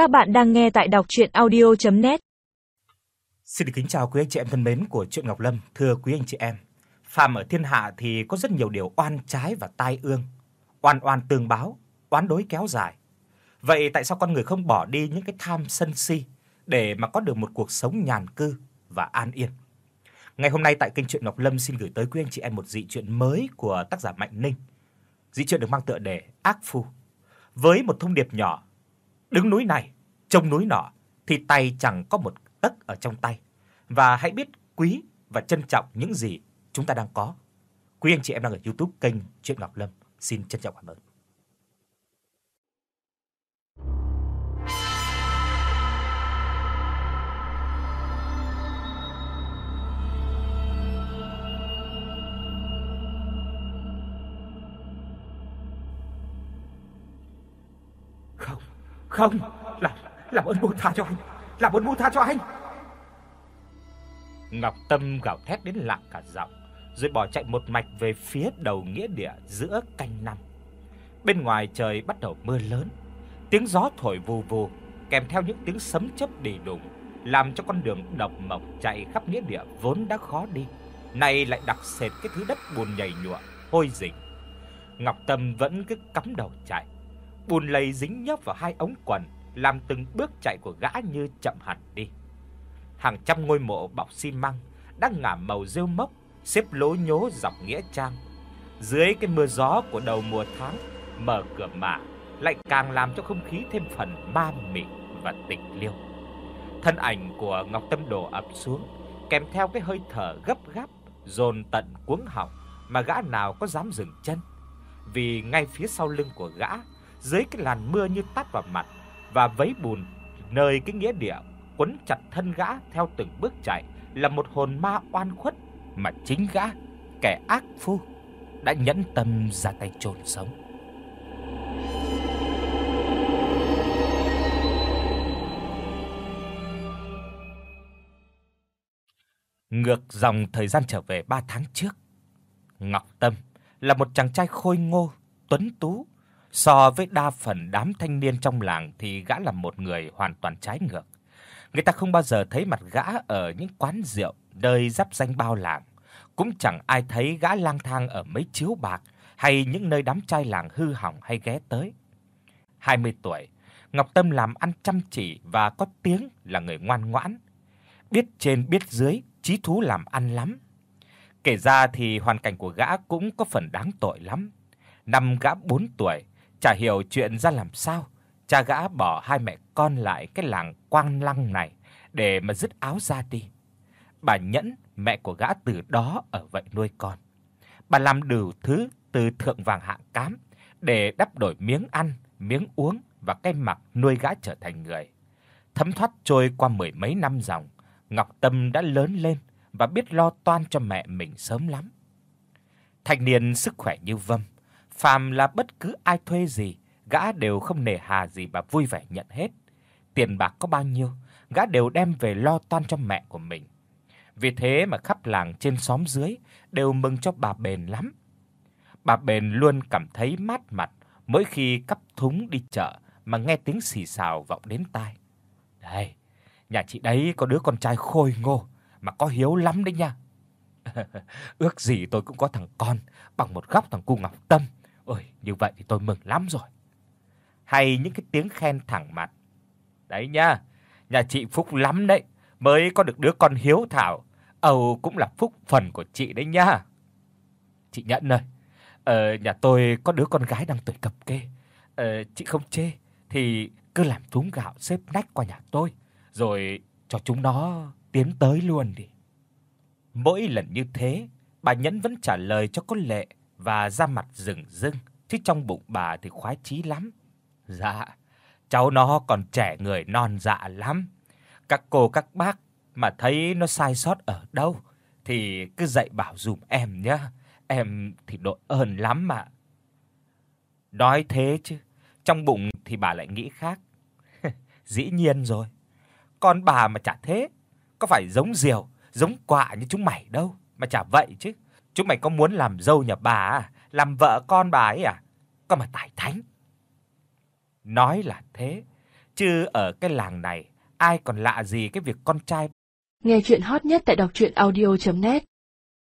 Các bạn đang nghe tại đọc audio net Xin kính chào quý anh chị em thân mến của truyện Ngọc Lâm, thưa quý anh chị em. Phàm ở thiên hạ thì có rất nhiều điều oan trái và tai ương, oan oan tương báo, oán đối kéo dài. Vậy tại sao con người không bỏ đi những cái tham sân si để mà có được một cuộc sống nhàn cư và an yên? Ngày hôm nay tại kênh truyện Ngọc Lâm xin gửi tới quý anh chị em một dị truyện mới của tác giả Mạnh Ninh. Dị truyện được mang tựa đề Ác Phu. Với một thông điệp nhỏ, đứng núi này, trông núi nọ thì tay chẳng có một tấc ở trong tay và hãy biết quý và trân trọng những gì chúng ta đang có. Quý anh chị em đang ở YouTube kênh Truyện Ngọc Lâm, xin trân trọng cảm ơn. Không, làm làm ơn buông tha cho anh. Làm ơn buông tha cho anh. Ngọc Tâm gào thét đến lạ cả giọng, rồi bỏ chạy một mạch về phía đầu nghĩa địa giữa canh năm. Bên ngoài trời bắt đầu mưa lớn, tiếng gió thổi vù vù, kèm theo những tiếng sấm chớp đầy đùng, làm cho con đường độc mộc chạy khắp nghĩa địa vốn đã khó đi, nay lại đặc sệt cái thứ đất bùn nhầy nhụa, hôi rình. Ngọc Tâm vẫn cứ cắm đầu chạy, bùn lầy dính nhớp vào hai ống quần, làm từng bước chạy của gã như chậm hẳn đi. Hàng trăm ngôi mộ bọc xi măng đang ngả màu rêu mốc, xếp lố nhố dọc nghĩa trang. Dưới cái mưa gió của đầu mùa tháng, mở cửa mả lại càng làm cho không khí thêm phần ma mị và tịch liêu. Thân ảnh của Ngọc Tâm đồ ập xuống, kèm theo cái hơi thở gấp gáp dồn tận cuống họng mà gã nào có dám dừng chân. Vì ngay phía sau lưng của gã, dưới cái làn mưa như tát vào mặt và vấy bùn nơi cái nghĩa địa quấn chặt thân gã theo từng bước chạy là một hồn ma oan khuất mà chính gã, kẻ ác phu đã nhẫn tâm ra tay chôn sống. Ngược dòng thời gian trở về 3 tháng trước, Ngọc Tâm là một chàng trai khôi ngô, tuấn tú, so với đa phần đám thanh niên trong làng thì gã là một người hoàn toàn trái ngược. Người ta không bao giờ thấy mặt gã ở những quán rượu nơi giáp danh bao làng, cũng chẳng ai thấy gã lang thang ở mấy chiếu bạc hay những nơi đám trai làng hư hỏng hay ghé tới. 20 tuổi, Ngọc Tâm làm ăn chăm chỉ và có tiếng là người ngoan ngoãn, biết trên biết dưới, chí thú làm ăn lắm. Kể ra thì hoàn cảnh của gã cũng có phần đáng tội lắm. Năm gã 4 tuổi, chả hiểu chuyện ra làm sao, cha gã bỏ hai mẹ con lại cái làng Quang Lăng này để mà dứt áo ra đi. Bà Nhẫn, mẹ của gã từ đó ở vậy nuôi con. Bà làm đủ thứ từ thượng vàng hạ cám để đắp đổi miếng ăn, miếng uống và cái mặc nuôi gã trở thành người. Thấm thoát trôi qua mười mấy năm dòng, Ngọc Tâm đã lớn lên và biết lo toan cho mẹ mình sớm lắm. Thanh niên sức khỏe như vâm, phàm là bất cứ ai thuê gì, gã đều không nề hà gì mà vui vẻ nhận hết. Tiền bạc có bao nhiêu, gã đều đem về lo toan cho mẹ của mình. Vì thế mà khắp làng trên xóm dưới đều mừng cho bà bền lắm. Bà bền luôn cảm thấy mát mặt mỗi khi cắp thúng đi chợ mà nghe tiếng xì xào vọng đến tai. Đây, nhà chị đấy có đứa con trai khôi ngô mà có hiếu lắm đấy nha. Ước gì tôi cũng có thằng con bằng một góc thằng cu Ngọc Tâm. Ôi, như vậy thì tôi mừng lắm rồi. Hay những cái tiếng khen thẳng mặt. Đấy nha, nhà chị phúc lắm đấy, mới có được đứa con hiếu thảo. Âu cũng là phúc phần của chị đấy nha. Chị nhận ơi, ờ nhà tôi có đứa con gái đang tuổi cập kê. Ờ chị không chê thì cứ làm thúng gạo xếp nách qua nhà tôi rồi cho chúng nó tiến tới luôn đi. Mỗi lần như thế, bà Nhẫn vẫn trả lời cho có lệ và ra mặt rừng rưng, chứ trong bụng bà thì khoái chí lắm. Dạ, cháu nó còn trẻ người non dạ lắm. Các cô các bác mà thấy nó sai sót ở đâu thì cứ dạy bảo dùm em nhé. Em thì đội ơn lắm mà. Nói thế chứ, trong bụng thì bà lại nghĩ khác. Dĩ nhiên rồi. Con bà mà chả thế, có phải giống diều, giống quạ như chúng mày đâu, mà chả vậy chứ. Chúng mày có muốn làm dâu nhà bà à, làm vợ con bà ấy à? Có mà tài thánh. Nói là thế, chứ ở cái làng này ai còn lạ gì cái việc con trai Nghe truyện hot nhất tại đọc audio net